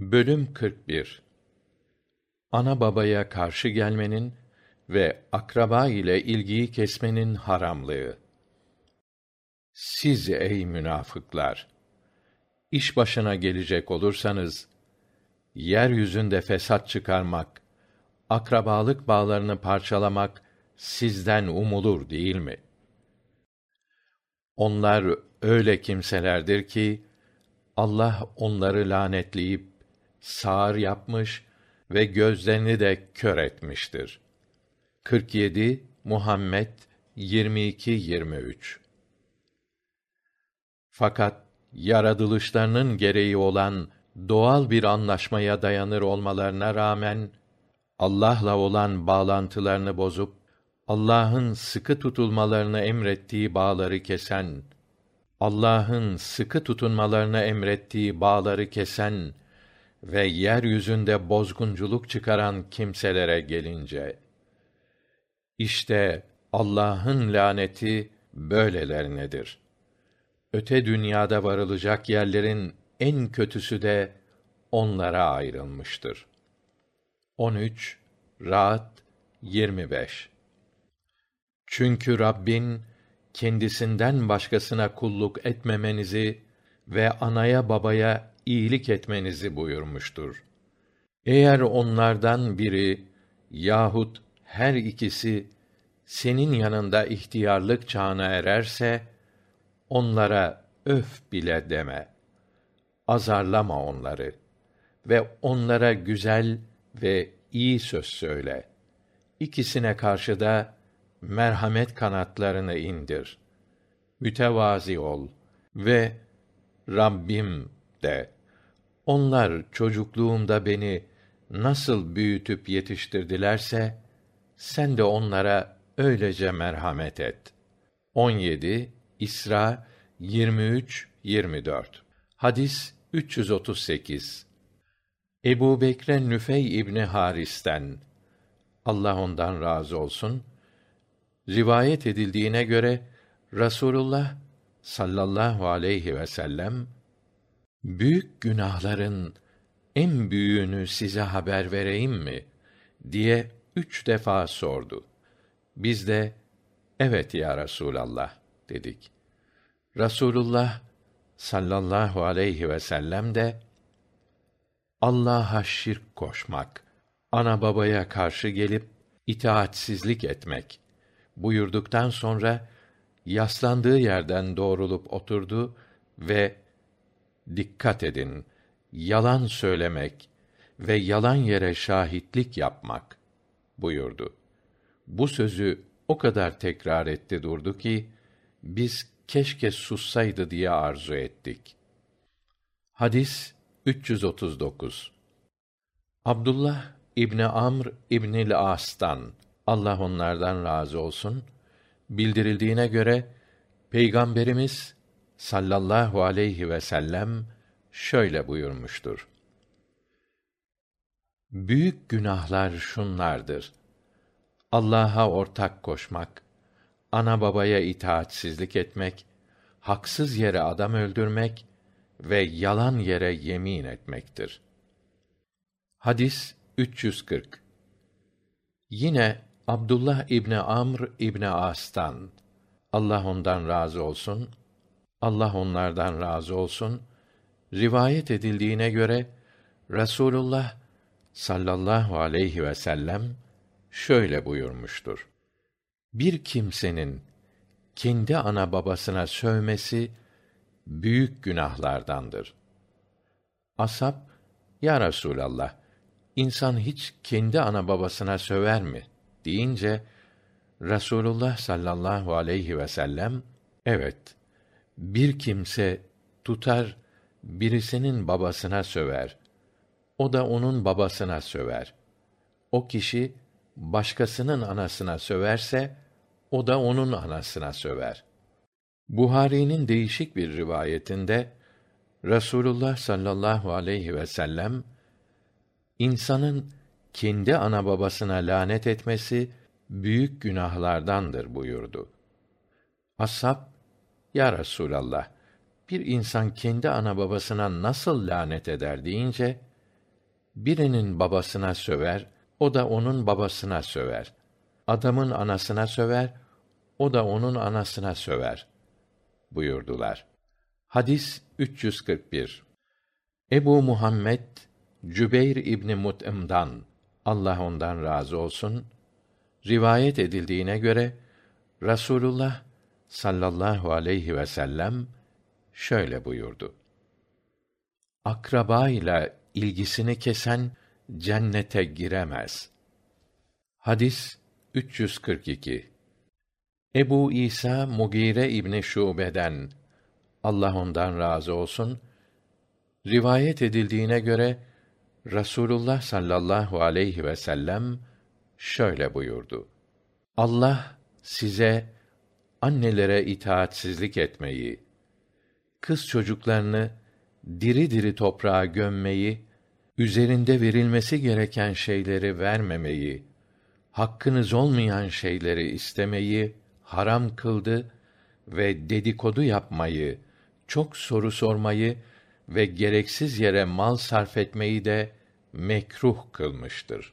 Bölüm 41 Ana babaya karşı gelmenin ve akraba ile ilgiyi kesmenin haramlığı. Siz ey münafıklar! İş başına gelecek olursanız, yeryüzünde fesat çıkarmak, akrabalık bağlarını parçalamak sizden umulur değil mi? Onlar öyle kimselerdir ki, Allah onları lanetleyip sağır yapmış ve gözlerini de kör etmiştir. 47 Muhammed 22 23 Fakat yaratılışlarının gereği olan doğal bir anlaşmaya dayanır olmalarına rağmen Allah'la olan bağlantılarını bozup Allah'ın sıkı tutulmalarını emrettiği bağları kesen Allah'ın sıkı tutunmalarını emrettiği bağları kesen ve yeryüzünde bozgunculuk çıkaran kimselere gelince işte Allah'ın laneti böylelerinedir. Öte dünyada varılacak yerlerin en kötüsü de onlara ayrılmıştır. 13 Rahat 25 Çünkü Rabbin kendisinden başkasına kulluk etmemenizi ve anaya babaya iyilik etmenizi buyurmuştur. Eğer onlardan biri yahut her ikisi senin yanında ihtiyarlık çağına ererse onlara öf bile deme. Azarlama onları ve onlara güzel ve iyi söz söyle. İkisine karşı da merhamet kanatlarını indir. Mütevazi ol ve Rabbim de. Onlar çocukluğumda beni nasıl büyütüp yetiştirdilerse sen de onlara öylece merhamet et. 17 İsra 23 24. Hadis 338. Ebu Bekre Nüfey İbni Haris'ten Allah ondan razı olsun rivayet edildiğine göre Rasulullah sallallahu aleyhi ve sellem büyük günahların en büyüğünü size haber vereyim mi diye üç defa sordu. Biz de evet ya Resulallah dedik. Rasulullah sallallahu aleyhi ve sellem de Allah'a şirk koşmak, ana babaya karşı gelip itaatsizlik etmek buyurduktan sonra yaslandığı yerden doğrulup oturdu ve dikkat edin. Yalan söylemek ve yalan yere şahitlik yapmak buyurdu. Bu sözü o kadar tekrar etti durdu ki biz keşke sussaydı diye arzu ettik. Hadis 339 abdullah ibni amr ibnil as'tan allah onlardan razı olsun bildirildiğine göre peygamberimiz sallallahu aleyhi vsellem şöyle buyurmuştur. Büyük günahlar şunlardır. Allah'a ortak koşmak ana babaya itaatsizlik etmek haksız yere adam öldürmek ve yalan yere yemin etmektir. Hadis yine abdullah ibni amr ibni as'tan allah ondan razı olsun allah onlardan razı olsun rivayet edildiğine göre rasulullah sallallahu aleyhi vsellem şöyle buyurmuştur. Bir kimsenin kendi ana babasına sövmesi büyük günahlardandır. Asap ya rasulallah insan hiç kendi ana babasına söver mi? deyince rasulullah sallallahu aleyhi vsellem evet bir kimse tutar birisinin babasına söver. O da onun babasına söver. O kişi başkasının anasına söverse o da onun anasına söver. Buhari'nin değişik bir rivayetinde rasulullah sallallahu aleyhi vsellem insanın kendi ana babasına lanet etmesi büyük günahlardandır buyurdu. Ashab ya rasulallah bir insan kendi ana babasına nasıl lanet eder deyince birinin babasına söver, o da onun babasına söver. Adamın anasına söver, o da onun anasına söver buyurdular. Hadis 341. Ebu Muhammed Cübeyr İbni Mut'im'dan Allah ondan razı olsun rivayet edildiğine göre Rasulullah sallallahu aleyhi ve sellem şöyle buyurdu. Akraba ile ilgisini kesen cennete giremez. Hadis 342. Ebu İsa Mugire İbni Şube'den Allah ondan razı olsun rivayet edildiğine göre Rasulullah sallallahu aleyhi ve sellem şöyle buyurdu. Allah size annelere itaatsizlik etmeyi, kız çocuklarını diri diri toprağa gömmeyi, üzerinde verilmesi gereken şeyleri vermemeyi, hakkınız olmayan şeyleri istemeyi haram kıldı ve dedikodu yapmayı, çok soru sormayı ve gereksiz yere mal sarf etmeyi de mekruh kılmıştır.